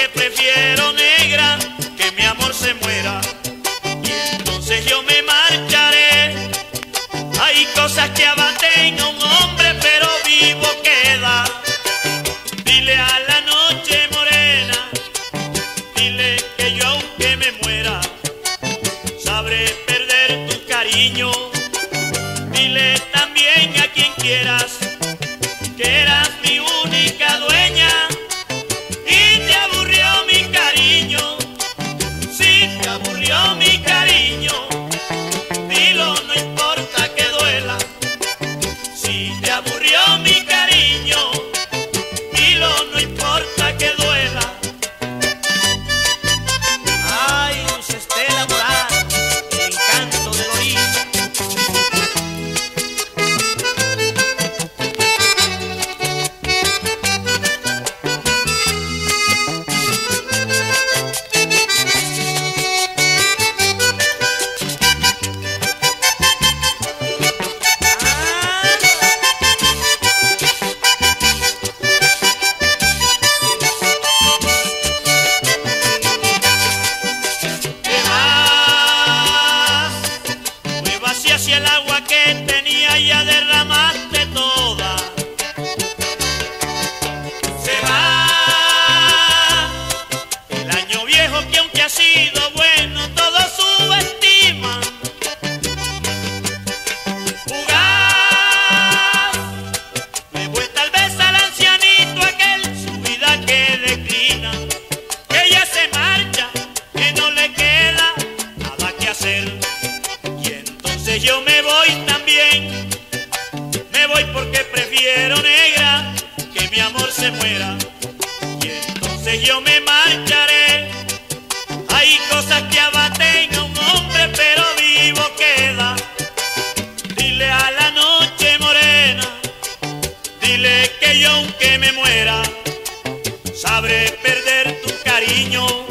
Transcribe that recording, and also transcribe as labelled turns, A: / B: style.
A: porque prefiero negra que mi amor se muera. Y entonces yo me marcharé. Hay cosas que abaten a un hombre, pero vivo queda. Dile a la noche morena, dile que yo aunque me muera, sabré perder tu cariño. Dile también a quien quieras que aburrió mi cariño, el agua que tenía prefiero negra que mi amor se muera. Y entonces yo me marcharé. Hay cosas que abaten a un hombre, pero vivo queda. Dile a la noche morena, dile que yo aunque me muera sabré perder tu cariño.